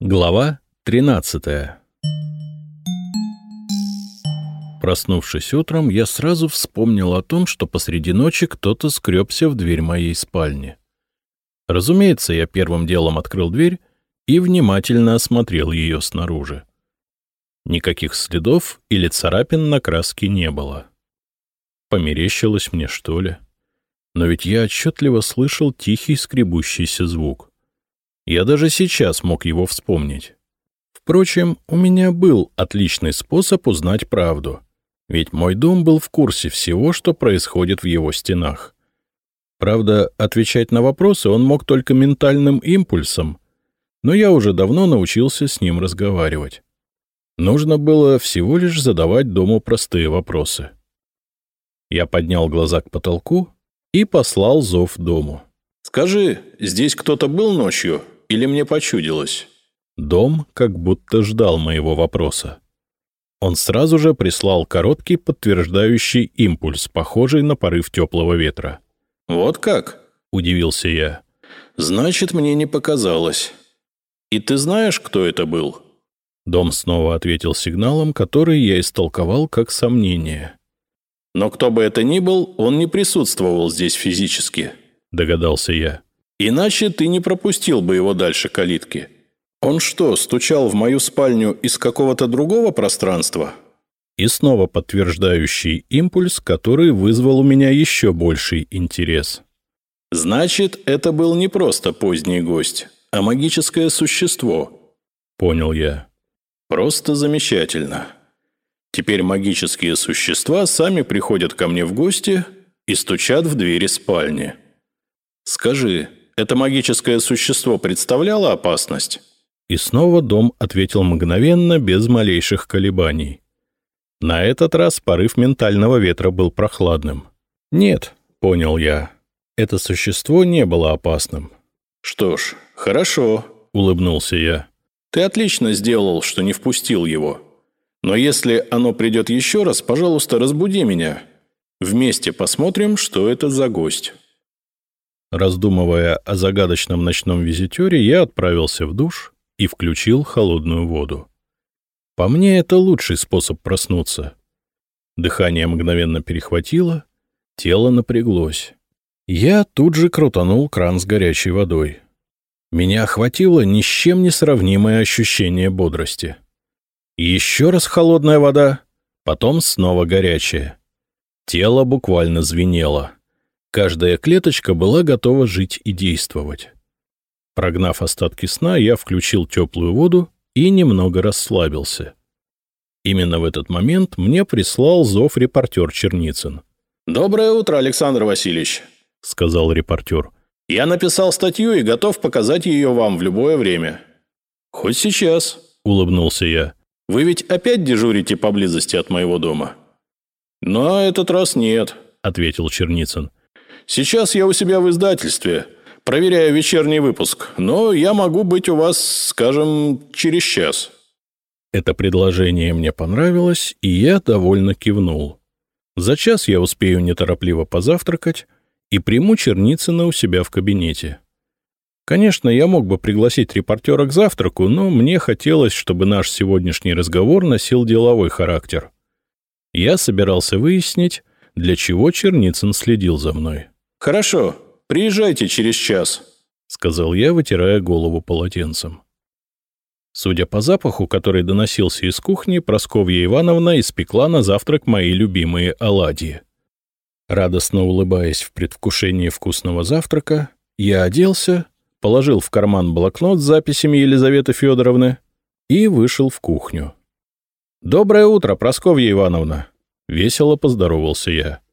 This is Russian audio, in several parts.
Глава 13 Проснувшись утром, я сразу вспомнил о том, что посреди ночи кто-то скребся в дверь моей спальни. Разумеется, я первым делом открыл дверь и внимательно осмотрел ее снаружи. Никаких следов или царапин на краске не было. Померещилось мне, что ли? Но ведь я отчетливо слышал тихий скребущийся звук. Я даже сейчас мог его вспомнить. Впрочем, у меня был отличный способ узнать правду, ведь мой дом был в курсе всего, что происходит в его стенах. Правда, отвечать на вопросы он мог только ментальным импульсом, но я уже давно научился с ним разговаривать. Нужно было всего лишь задавать дому простые вопросы. Я поднял глаза к потолку и послал зов дому. «Скажи, здесь кто-то был ночью или мне почудилось?» Дом как будто ждал моего вопроса. Он сразу же прислал короткий подтверждающий импульс, похожий на порыв теплого ветра. «Вот как?» – удивился я. «Значит, мне не показалось. И ты знаешь, кто это был?» Дом снова ответил сигналом, который я истолковал как сомнение. «Но кто бы это ни был, он не присутствовал здесь физически», – догадался я. «Иначе ты не пропустил бы его дальше калитки. Он что, стучал в мою спальню из какого-то другого пространства?» И снова подтверждающий импульс, который вызвал у меня еще больший интерес. «Значит, это был не просто поздний гость, а магическое существо», — понял я. «Просто замечательно. Теперь магические существа сами приходят ко мне в гости и стучат в двери спальни. Скажи, это магическое существо представляло опасность?» И снова дом ответил мгновенно, без малейших колебаний. На этот раз порыв ментального ветра был прохладным. «Нет», — понял я, — «это существо не было опасным». «Что ж, хорошо», — улыбнулся я. «Ты отлично сделал, что не впустил его. Но если оно придет еще раз, пожалуйста, разбуди меня. Вместе посмотрим, что это за гость». Раздумывая о загадочном ночном визитере, я отправился в душ и включил холодную воду. По мне, это лучший способ проснуться. Дыхание мгновенно перехватило, тело напряглось. Я тут же крутанул кран с горячей водой. Меня охватило ни с чем не сравнимое ощущение бодрости. Еще раз холодная вода, потом снова горячая. Тело буквально звенело. Каждая клеточка была готова жить и действовать. Прогнав остатки сна, я включил теплую воду и немного расслабился. Именно в этот момент мне прислал зов репортер Черницын. «Доброе утро, Александр Васильевич», — сказал репортер. «Я написал статью и готов показать ее вам в любое время». «Хоть сейчас», — улыбнулся я. «Вы ведь опять дежурите поблизости от моего дома?» «На этот раз нет», — ответил Черницын. «Сейчас я у себя в издательстве проверяю вечерний выпуск, но я могу быть у вас, скажем, через час». Это предложение мне понравилось, и я довольно кивнул. За час я успею неторопливо позавтракать и приму Черницына у себя в кабинете. Конечно, я мог бы пригласить репортера к завтраку, но мне хотелось, чтобы наш сегодняшний разговор носил деловой характер. Я собирался выяснить, для чего Черницын следил за мной. «Хорошо, Приезжайте через час», — сказал я, вытирая голову полотенцем. Судя по запаху, который доносился из кухни, Просковья Ивановна испекла на завтрак мои любимые оладьи. Радостно улыбаясь в предвкушении вкусного завтрака, я оделся, положил в карман блокнот с записями Елизаветы Федоровны и вышел в кухню. «Доброе утро, Просковья Ивановна!» — весело поздоровался я.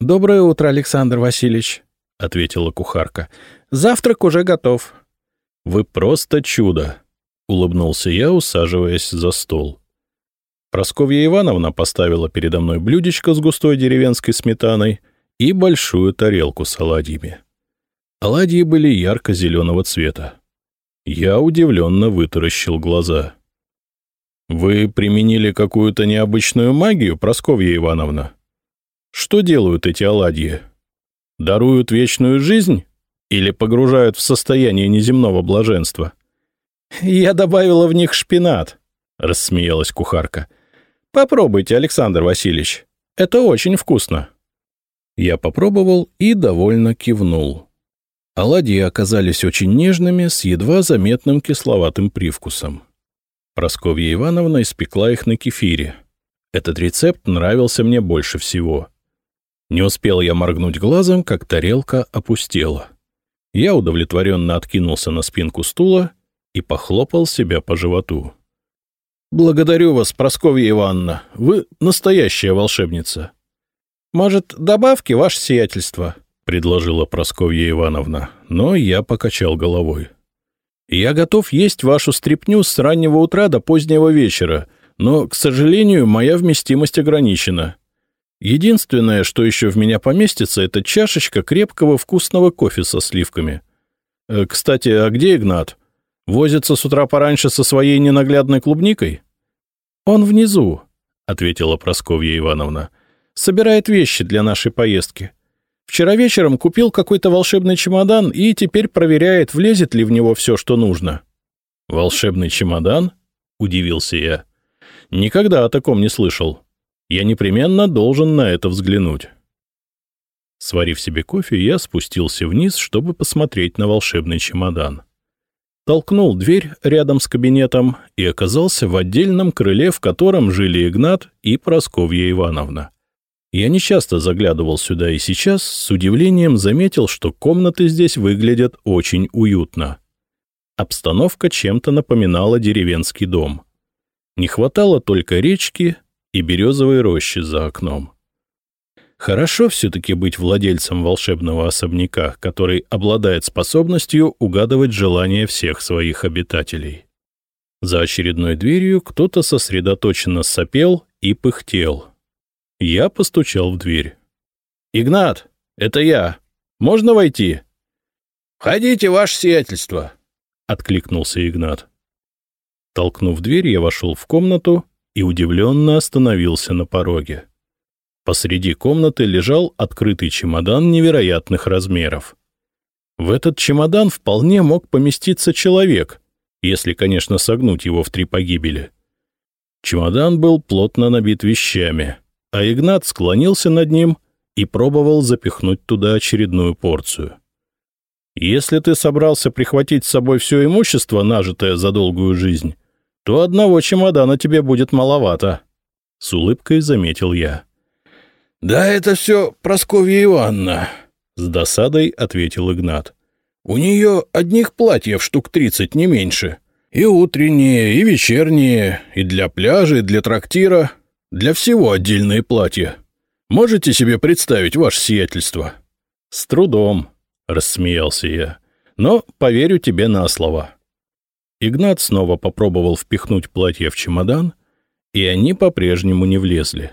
«Доброе утро, Александр Васильевич!» — ответила кухарка. «Завтрак уже готов». «Вы просто чудо!» — улыбнулся я, усаживаясь за стол. Просковья Ивановна поставила передо мной блюдечко с густой деревенской сметаной и большую тарелку с оладьями. Оладьи были ярко-зеленого цвета. Я удивленно вытаращил глаза. «Вы применили какую-то необычную магию, Просковья Ивановна? Что делают эти оладьи?» Даруют вечную жизнь или погружают в состояние неземного блаженства? Я добавила в них шпинат, — рассмеялась кухарка. Попробуйте, Александр Васильевич. Это очень вкусно. Я попробовал и довольно кивнул. Оладьи оказались очень нежными, с едва заметным кисловатым привкусом. Просковья Ивановна испекла их на кефире. Этот рецепт нравился мне больше всего. Не успел я моргнуть глазом, как тарелка опустела. Я удовлетворенно откинулся на спинку стула и похлопал себя по животу. «Благодарю вас, Просковья Ивановна. Вы настоящая волшебница». «Может, добавки, ваше сиятельство?» — предложила Просковья Ивановна, но я покачал головой. «Я готов есть вашу стряпню с раннего утра до позднего вечера, но, к сожалению, моя вместимость ограничена. Единственное, что еще в меня поместится, это чашечка крепкого вкусного кофе со сливками. Э, кстати, а где Игнат? Возится с утра пораньше со своей ненаглядной клубникой? Он внизу, — ответила Просковья Ивановна. Собирает вещи для нашей поездки. Вчера вечером купил какой-то волшебный чемодан и теперь проверяет, влезет ли в него все, что нужно. «Волшебный чемодан?» — удивился я. «Никогда о таком не слышал. Я непременно должен на это взглянуть». Сварив себе кофе, я спустился вниз, чтобы посмотреть на волшебный чемодан. Толкнул дверь рядом с кабинетом и оказался в отдельном крыле, в котором жили Игнат и Просковья Ивановна. Я нечасто заглядывал сюда и сейчас с удивлением заметил, что комнаты здесь выглядят очень уютно. Обстановка чем-то напоминала деревенский дом. Не хватало только речки и березовой рощи за окном. Хорошо все-таки быть владельцем волшебного особняка, который обладает способностью угадывать желания всех своих обитателей. За очередной дверью кто-то сосредоточенно сопел и пыхтел. Я постучал в дверь. «Игнат, это я. Можно войти?» «Входите, ваше сиятельство», — откликнулся Игнат. Толкнув дверь, я вошел в комнату и удивленно остановился на пороге. Посреди комнаты лежал открытый чемодан невероятных размеров. В этот чемодан вполне мог поместиться человек, если, конечно, согнуть его в три погибели. Чемодан был плотно набит вещами — а Игнат склонился над ним и пробовал запихнуть туда очередную порцию. «Если ты собрался прихватить с собой все имущество, нажитое за долгую жизнь, то одного чемодана тебе будет маловато», — с улыбкой заметил я. «Да это все Просковья Ивановна», — с досадой ответил Игнат. «У нее одних платьев штук тридцать, не меньше. И утренние, и вечерние, и для пляжа, и для трактира. Для всего отдельные платья. Можете себе представить ваше сиятельство?» «С трудом», — рассмеялся я. «Но поверю тебе на слово». Игнат снова попробовал впихнуть платье в чемодан, и они по-прежнему не влезли.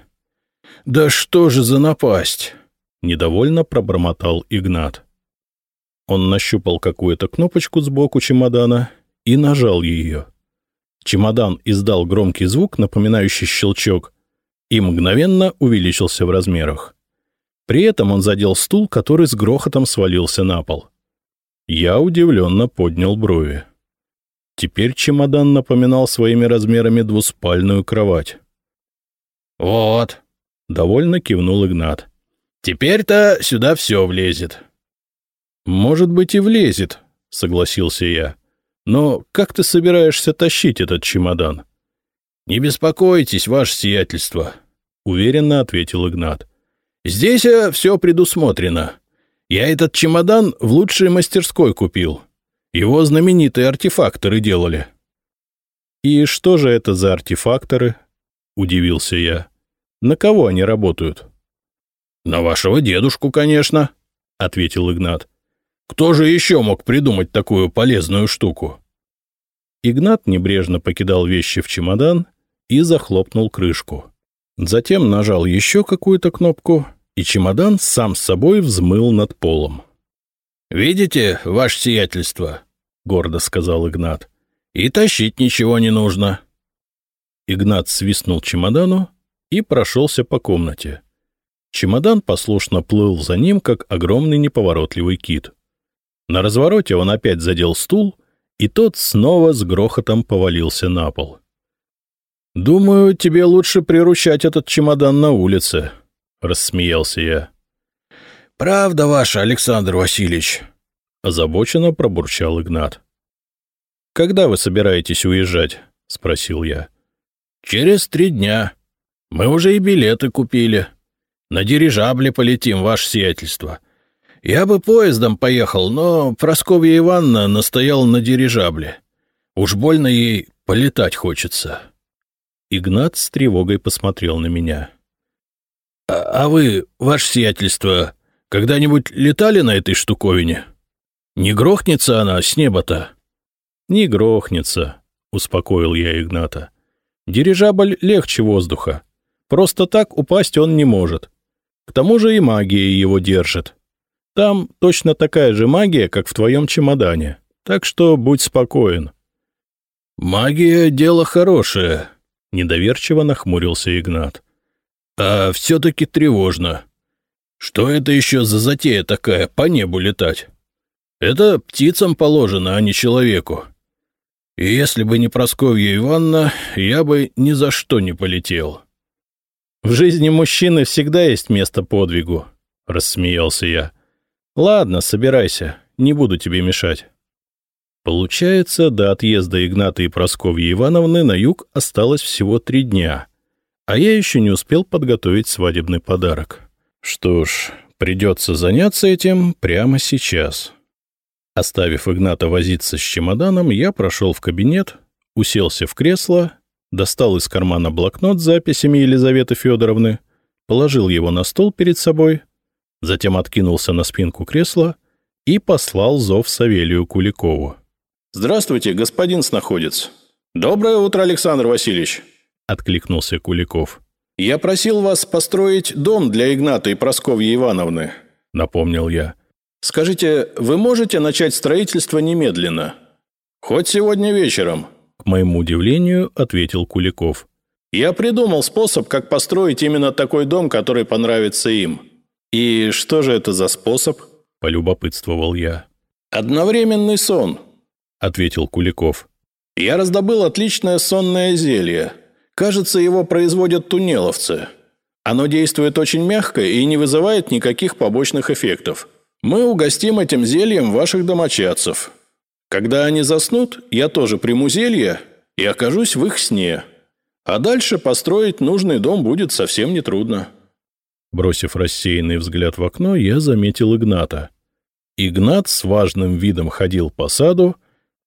«Да что же за напасть?» — недовольно пробормотал Игнат. Он нащупал какую-то кнопочку сбоку чемодана и нажал ее. Чемодан издал громкий звук, напоминающий щелчок, и мгновенно увеличился в размерах. При этом он задел стул, который с грохотом свалился на пол. Я удивленно поднял брови. Теперь чемодан напоминал своими размерами двуспальную кровать. «Вот», — довольно кивнул Игнат. «Теперь-то сюда все влезет». «Может быть, и влезет», — согласился я. «Но как ты собираешься тащить этот чемодан?» «Не беспокойтесь, ваше сиятельство», — уверенно ответил Игнат. «Здесь э, все предусмотрено. Я этот чемодан в лучшей мастерской купил. Его знаменитые артефакторы делали». «И что же это за артефакторы?» — удивился я. «На кого они работают?» «На вашего дедушку, конечно», — ответил Игнат. «Кто же еще мог придумать такую полезную штуку?» Игнат небрежно покидал вещи в чемодан и захлопнул крышку. Затем нажал еще какую-то кнопку, и чемодан сам с собой взмыл над полом. «Видите, ваше сиятельство?» — гордо сказал Игнат. «И тащить ничего не нужно». Игнат свистнул чемодану и прошелся по комнате. Чемодан послушно плыл за ним, как огромный неповоротливый кит. На развороте он опять задел стул и тот снова с грохотом повалился на пол. «Думаю, тебе лучше приручать этот чемодан на улице», — рассмеялся я. «Правда ваша, Александр Васильевич», — озабоченно пробурчал Игнат. «Когда вы собираетесь уезжать?» — спросил я. «Через три дня. Мы уже и билеты купили. На дирижабле полетим, ваше сиятельство. Я бы поездом поехал, но Просковья Ивановна настояла на дирижабле. Уж больно ей полетать хочется». Игнат с тревогой посмотрел на меня. «А, а вы, ваше сиятельство, когда-нибудь летали на этой штуковине? Не грохнется она с неба-то?» «Не грохнется», — успокоил я Игната. «Дирижабль легче воздуха. Просто так упасть он не может. К тому же и магия его держит. Там точно такая же магия, как в твоем чемодане. Так что будь спокоен». «Магия — дело хорошее», — недоверчиво нахмурился Игнат. «А все-таки тревожно. Что это еще за затея такая, по небу летать? Это птицам положено, а не человеку. И если бы не Просковья Ивановна, я бы ни за что не полетел. — В жизни мужчины всегда есть место подвигу, — рассмеялся я. — Ладно, собирайся, не буду тебе мешать. Получается, до отъезда Игната и Просковьи Ивановны на юг осталось всего три дня, а я еще не успел подготовить свадебный подарок. Что ж, придется заняться этим прямо сейчас. Оставив Игната возиться с чемоданом, я прошел в кабинет, уселся в кресло, достал из кармана блокнот с записями Елизаветы Федоровны, положил его на стол перед собой, затем откинулся на спинку кресла и послал зов Савелию Куликову. «Здравствуйте, господин снаходец. Доброе утро, Александр Васильевич!» — откликнулся Куликов. «Я просил вас построить дом для Игната и Просковьи Ивановны», — напомнил я. Скажите, вы можете начать строительство немедленно? Хоть сегодня вечером. К моему удивлению, ответил Куликов. Я придумал способ, как построить именно такой дом, который понравится им. И что же это за способ? Полюбопытствовал я. Одновременный сон, ответил Куликов. Я раздобыл отличное сонное зелье. Кажется, его производят туннеловцы. Оно действует очень мягко и не вызывает никаких побочных эффектов. Мы угостим этим зельем ваших домочадцев. Когда они заснут, я тоже приму зелье и окажусь в их сне. А дальше построить нужный дом будет совсем нетрудно». Бросив рассеянный взгляд в окно, я заметил Игната. Игнат с важным видом ходил по саду,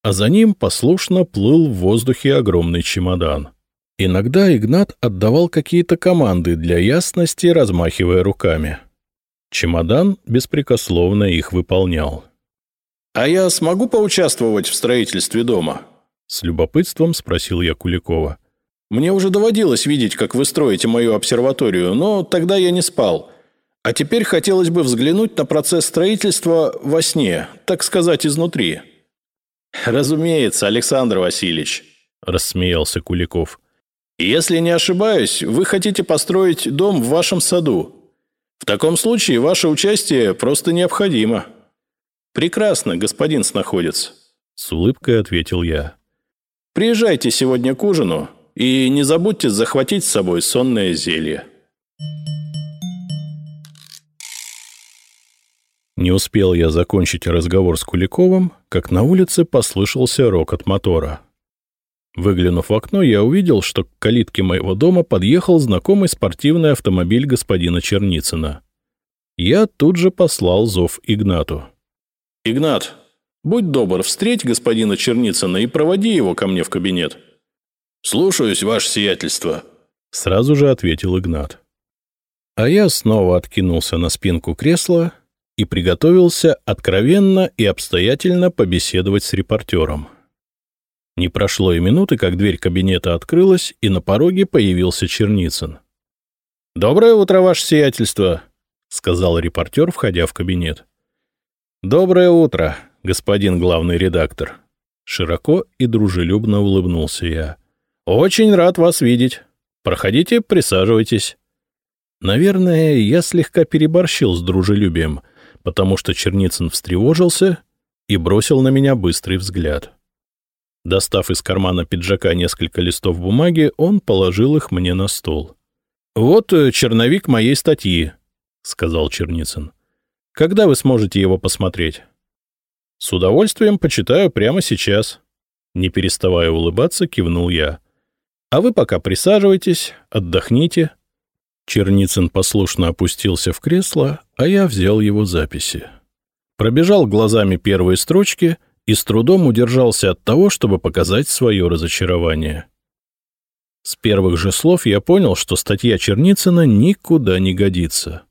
а за ним послушно плыл в воздухе огромный чемодан. Иногда Игнат отдавал какие-то команды для ясности, размахивая руками. Чемодан беспрекословно их выполнял. «А я смогу поучаствовать в строительстве дома?» С любопытством спросил я Куликова. «Мне уже доводилось видеть, как вы строите мою обсерваторию, но тогда я не спал. А теперь хотелось бы взглянуть на процесс строительства во сне, так сказать, изнутри». «Разумеется, Александр Васильевич», — рассмеялся Куликов. «Если не ошибаюсь, вы хотите построить дом в вашем саду. В таком случае ваше участие просто необходимо. Прекрасно, господин снаходец. С улыбкой ответил я. Приезжайте сегодня к ужину и не забудьте захватить с собой сонное зелье. Не успел я закончить разговор с Куликовым, как на улице послышался рокот мотора. Выглянув в окно, я увидел, что к калитке моего дома подъехал знакомый спортивный автомобиль господина Черницына. Я тут же послал зов Игнату. «Игнат, будь добр, встреть господина Черницына и проводи его ко мне в кабинет». «Слушаюсь, ваше сиятельство», — сразу же ответил Игнат. А я снова откинулся на спинку кресла и приготовился откровенно и обстоятельно побеседовать с репортером. Не прошло и минуты, как дверь кабинета открылась, и на пороге появился Черницын. «Доброе утро, ваше сиятельство», — сказал репортер, входя в кабинет. «Доброе утро, господин главный редактор». Широко и дружелюбно улыбнулся я. «Очень рад вас видеть. Проходите, присаживайтесь». Наверное, я слегка переборщил с дружелюбием, потому что Черницын встревожился и бросил на меня быстрый взгляд. Достав из кармана пиджака несколько листов бумаги, он положил их мне на стол. «Вот э, черновик моей статьи», — сказал Черницын. «Когда вы сможете его посмотреть?» «С удовольствием почитаю прямо сейчас». Не переставая улыбаться, кивнул я. «А вы пока присаживайтесь, отдохните». Черницын послушно опустился в кресло, а я взял его записи. Пробежал глазами первые строчки и с трудом удержался от того, чтобы показать свое разочарование. С первых же слов я понял, что статья Черницына никуда не годится.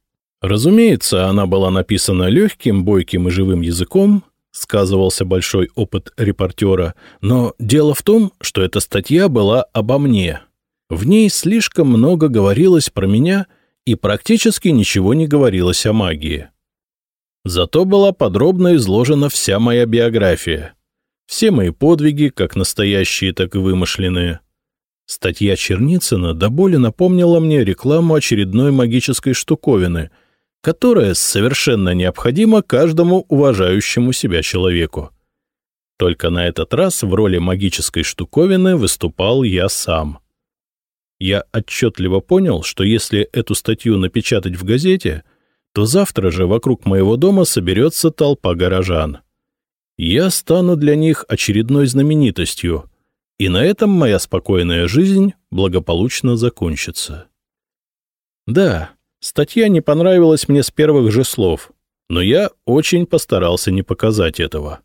Разумеется, она была написана легким, бойким и живым языком, сказывался большой опыт репортера, но дело в том, что эта статья была обо мне. В ней слишком много говорилось про меня и практически ничего не говорилось о магии. Зато была подробно изложена вся моя биография. Все мои подвиги, как настоящие, так и вымышленные — Статья Черницына до боли напомнила мне рекламу очередной магической штуковины, которая совершенно необходима каждому уважающему себя человеку. Только на этот раз в роли магической штуковины выступал я сам. Я отчетливо понял, что если эту статью напечатать в газете, то завтра же вокруг моего дома соберется толпа горожан. Я стану для них очередной знаменитостью — и на этом моя спокойная жизнь благополучно закончится. Да, статья не понравилась мне с первых же слов, но я очень постарался не показать этого.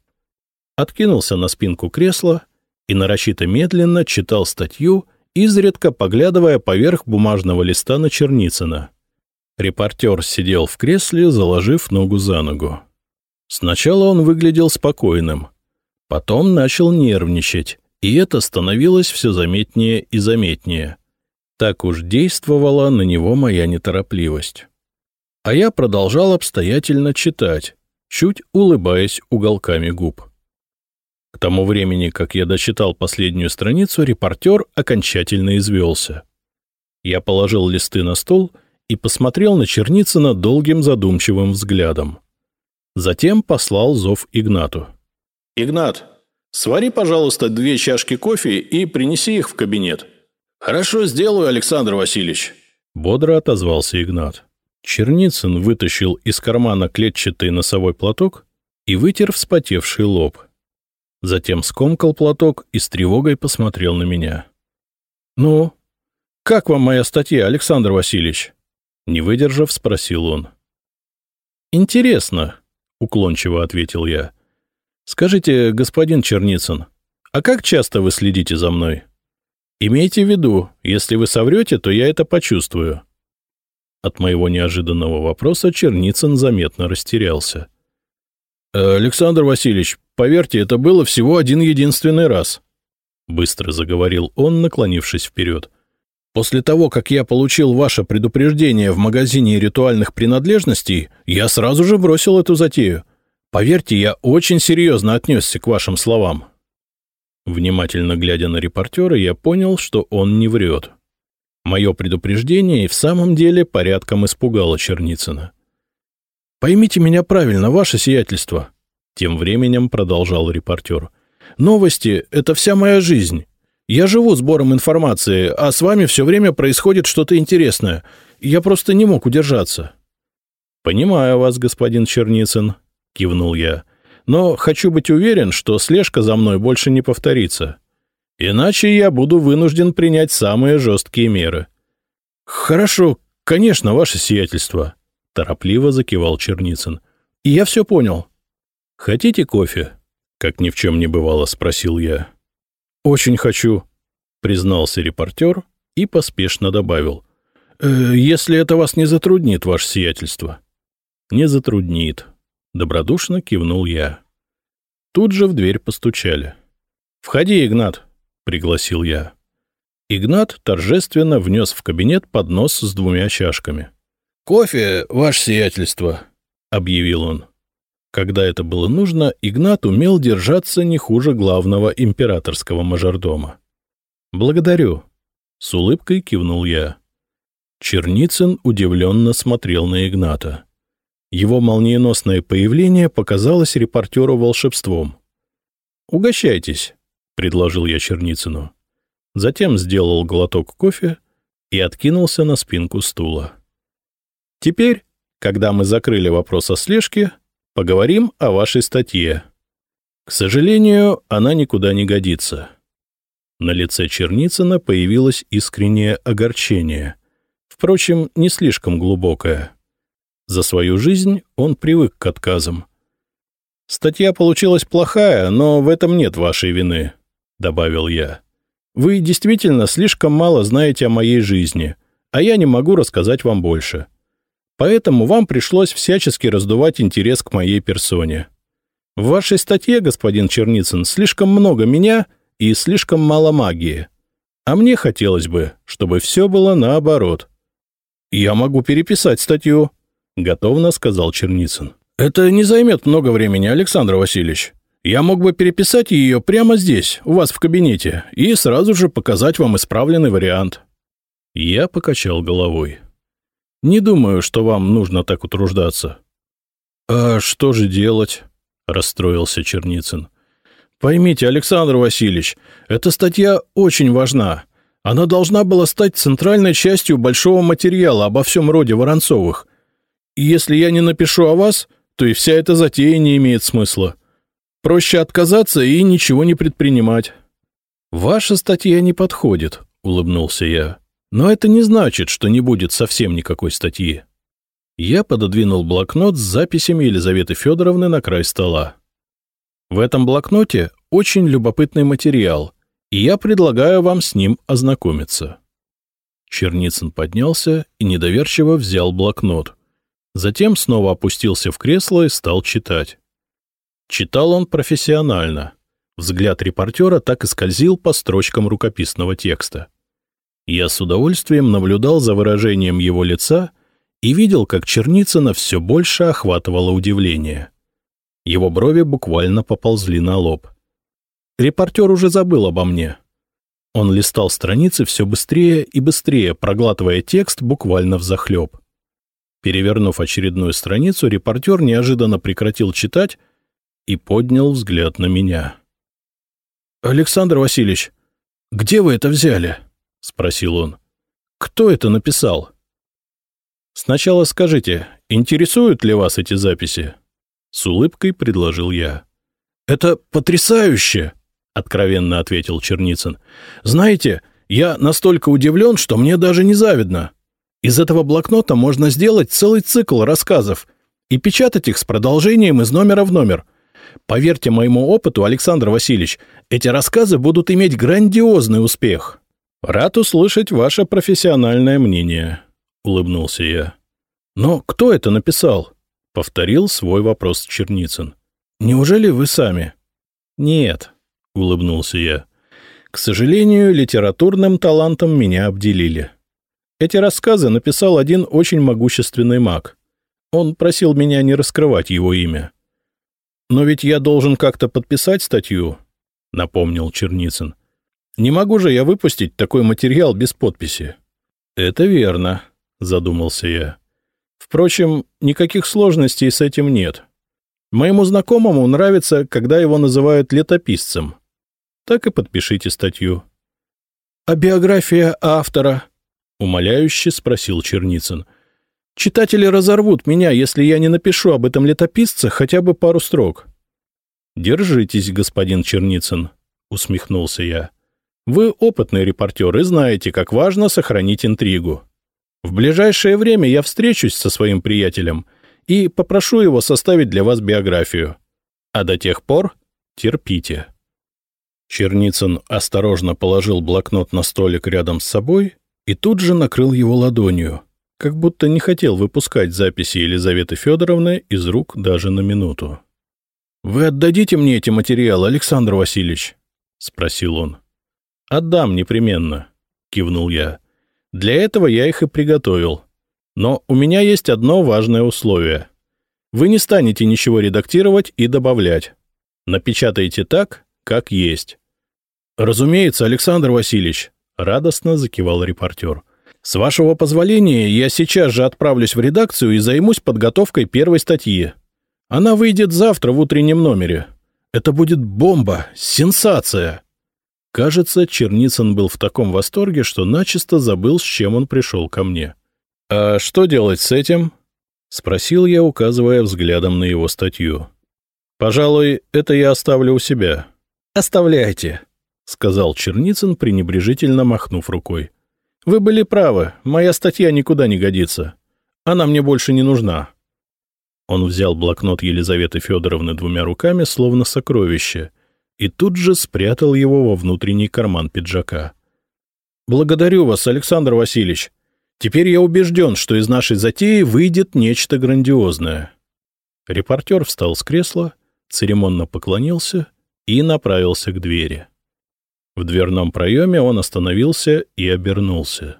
Откинулся на спинку кресла и нарочито медленно читал статью, изредка поглядывая поверх бумажного листа на Черницына. Репортер сидел в кресле, заложив ногу за ногу. Сначала он выглядел спокойным, потом начал нервничать, и это становилось все заметнее и заметнее. Так уж действовала на него моя неторопливость. А я продолжал обстоятельно читать, чуть улыбаясь уголками губ. К тому времени, как я дочитал последнюю страницу, репортер окончательно извелся. Я положил листы на стол и посмотрел на Черницына долгим задумчивым взглядом. Затем послал зов Игнату. «Игнат, Свари, пожалуйста, две чашки кофе и принеси их в кабинет. Хорошо сделаю, Александр Васильевич. Бодро отозвался Игнат. Черницын вытащил из кармана клетчатый носовой платок и вытер вспотевший лоб. Затем скомкал платок и с тревогой посмотрел на меня. — Ну, как вам моя статья, Александр Васильевич? Не выдержав, спросил он. — Интересно, — уклончиво ответил я. — Скажите, господин Черницын, а как часто вы следите за мной? Имейте в виду, если вы соврете, то я это почувствую. От моего неожиданного вопроса Черницын заметно растерялся. «Александр Васильевич, поверьте, это было всего один единственный раз», — быстро заговорил он, наклонившись вперед. «После того, как я получил ваше предупреждение в магазине ритуальных принадлежностей, я сразу же бросил эту затею. Поверьте, я очень серьезно отнесся к вашим словам. Внимательно глядя на репортера, я понял, что он не врет. Мое предупреждение и в самом деле порядком испугало Черницына. «Поймите меня правильно, ваше сиятельство», — тем временем продолжал репортер. «Новости — это вся моя жизнь. Я живу сбором информации, а с вами все время происходит что-то интересное. Я просто не мог удержаться». «Понимаю вас, господин Черницын», — кивнул я. «Но хочу быть уверен, что слежка за мной больше не повторится. Иначе я буду вынужден принять самые жесткие меры». «Хорошо, конечно, ваше сиятельство», — торопливо закивал Черницын. «И я все понял». «Хотите кофе?» — как ни в чем не бывало, спросил я. «Очень хочу», — признался репортер и поспешно добавил. «Э, «Если это вас не затруднит, ваше сиятельство». «Не затруднит», — добродушно кивнул я. Тут же в дверь постучали. «Входи, Игнат», — пригласил я. Игнат торжественно внес в кабинет поднос с двумя чашками. «Кофе, ваше сиятельство», — объявил он. Когда это было нужно, Игнат умел держаться не хуже главного императорского мажордома. «Благодарю», — с улыбкой кивнул я. Черницын удивленно смотрел на Игната. Его молниеносное появление показалось репортеру волшебством. «Угощайтесь», — предложил я Черницыну. Затем сделал глоток кофе и откинулся на спинку стула. Теперь, когда мы закрыли вопрос о слежке, поговорим о вашей статье. К сожалению, она никуда не годится. На лице Черницына появилось искреннее огорчение. Впрочем, не слишком глубокое. За свою жизнь он привык к отказам. «Статья получилась плохая, но в этом нет вашей вины», — добавил я. «Вы действительно слишком мало знаете о моей жизни, а я не могу рассказать вам больше. Поэтому вам пришлось всячески раздувать интерес к моей персоне. В вашей статье, господин Черницын, слишком много меня и слишком мало магии. А мне хотелось бы, чтобы все было наоборот. «Я могу переписать статью», — готовно сказал Черницын. «Это не займет много времени, Александр Васильевич. Я мог бы переписать ее прямо здесь, у вас в кабинете, и сразу же показать вам исправленный вариант». Я покачал головой. «Не думаю, что вам нужно так утруждаться». «А что же делать?» — расстроился Черницын. «Поймите, Александр Васильевич, эта статья очень важна. Она должна была стать центральной частью большого материала обо всем роде Воронцовых. И если я не напишу о вас, то и вся эта затея не имеет смысла. Проще отказаться и ничего не предпринимать». «Ваша статья не подходит», — улыбнулся я. «Но это не значит, что не будет совсем никакой статьи». Я пододвинул блокнот с записями Елизаветы Федоровны на край стола. В этом блокноте очень любопытный материал, и я предлагаю вам с ним ознакомиться. Черницын поднялся и недоверчиво взял блокнот. Затем снова опустился в кресло и стал читать. Читал он профессионально. Взгляд репортера так и скользил по строчкам рукописного текста. Я с удовольствием наблюдал за выражением его лица и видел, как Черницына все больше охватывало удивление. Его брови буквально поползли на лоб. Репортер уже забыл обо мне. Он листал страницы все быстрее и быстрее, проглатывая текст буквально взахлеб. Перевернув очередную страницу, репортер неожиданно прекратил читать и поднял взгляд на меня. «Александр Васильевич, где вы это взяли?» — спросил он. «Кто это написал?» «Сначала скажите, интересуют ли вас эти записи?» С улыбкой предложил я. «Это потрясающе!» — откровенно ответил Черницын. «Знаете, я настолько удивлен, что мне даже не завидно. Из этого блокнота можно сделать целый цикл рассказов и печатать их с продолжением из номера в номер. Поверьте моему опыту, Александр Васильевич, эти рассказы будут иметь грандиозный успех». «Рад услышать ваше профессиональное мнение», — улыбнулся я. «Но кто это написал?» — повторил свой вопрос Черницын. «Неужели вы сами?» «Нет», — улыбнулся я. «К сожалению, литературным талантом меня обделили. Эти рассказы написал один очень могущественный маг. Он просил меня не раскрывать его имя. «Но ведь я должен как-то подписать статью», — напомнил Черницын. «Не могу же я выпустить такой материал без подписи». «Это верно», — задумался я. Впрочем, никаких сложностей с этим нет. Моему знакомому нравится, когда его называют летописцем. Так и подпишите статью. — А биография автора? — умоляюще спросил Черницын. — Читатели разорвут меня, если я не напишу об этом летописце хотя бы пару строк. — Держитесь, господин Черницын, — усмехнулся я. — Вы опытный репортер и знаете, как важно сохранить интригу. В ближайшее время я встречусь со своим приятелем и попрошу его составить для вас биографию. А до тех пор терпите». Черницын осторожно положил блокнот на столик рядом с собой и тут же накрыл его ладонью, как будто не хотел выпускать записи Елизаветы Федоровны из рук даже на минуту. «Вы отдадите мне эти материалы, Александр Васильевич?» — спросил он. «Отдам непременно», — кивнул я. Для этого я их и приготовил. Но у меня есть одно важное условие. Вы не станете ничего редактировать и добавлять. Напечатайте так, как есть. «Разумеется, Александр Васильевич», — радостно закивал репортер. «С вашего позволения, я сейчас же отправлюсь в редакцию и займусь подготовкой первой статьи. Она выйдет завтра в утреннем номере. Это будет бомба, сенсация». Кажется, Черницын был в таком восторге, что начисто забыл, с чем он пришел ко мне. «А что делать с этим?» — спросил я, указывая взглядом на его статью. «Пожалуй, это я оставлю у себя». «Оставляйте», — сказал Черницын, пренебрежительно махнув рукой. «Вы были правы, моя статья никуда не годится. Она мне больше не нужна». Он взял блокнот Елизаветы Федоровны двумя руками, словно сокровище, и тут же спрятал его во внутренний карман пиджака. «Благодарю вас, Александр Васильевич. Теперь я убежден, что из нашей затеи выйдет нечто грандиозное». Репортер встал с кресла, церемонно поклонился и направился к двери. В дверном проеме он остановился и обернулся.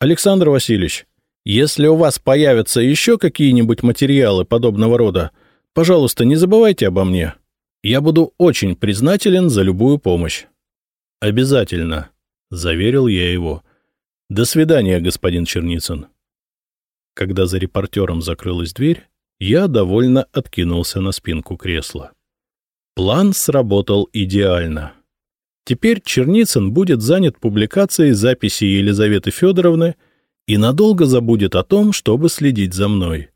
«Александр Васильевич, если у вас появятся еще какие-нибудь материалы подобного рода, пожалуйста, не забывайте обо мне. Я буду очень признателен за любую помощь». «Обязательно», — заверил я его. «До свидания, господин Черницын». Когда за репортером закрылась дверь, я довольно откинулся на спинку кресла. План сработал идеально. Теперь Черницын будет занят публикацией записи Елизаветы Федоровны и надолго забудет о том, чтобы следить за мной.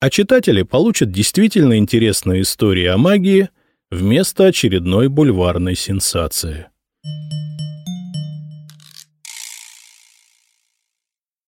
А читатели получат действительно интересные истории о магии — вместо очередной бульварной сенсации.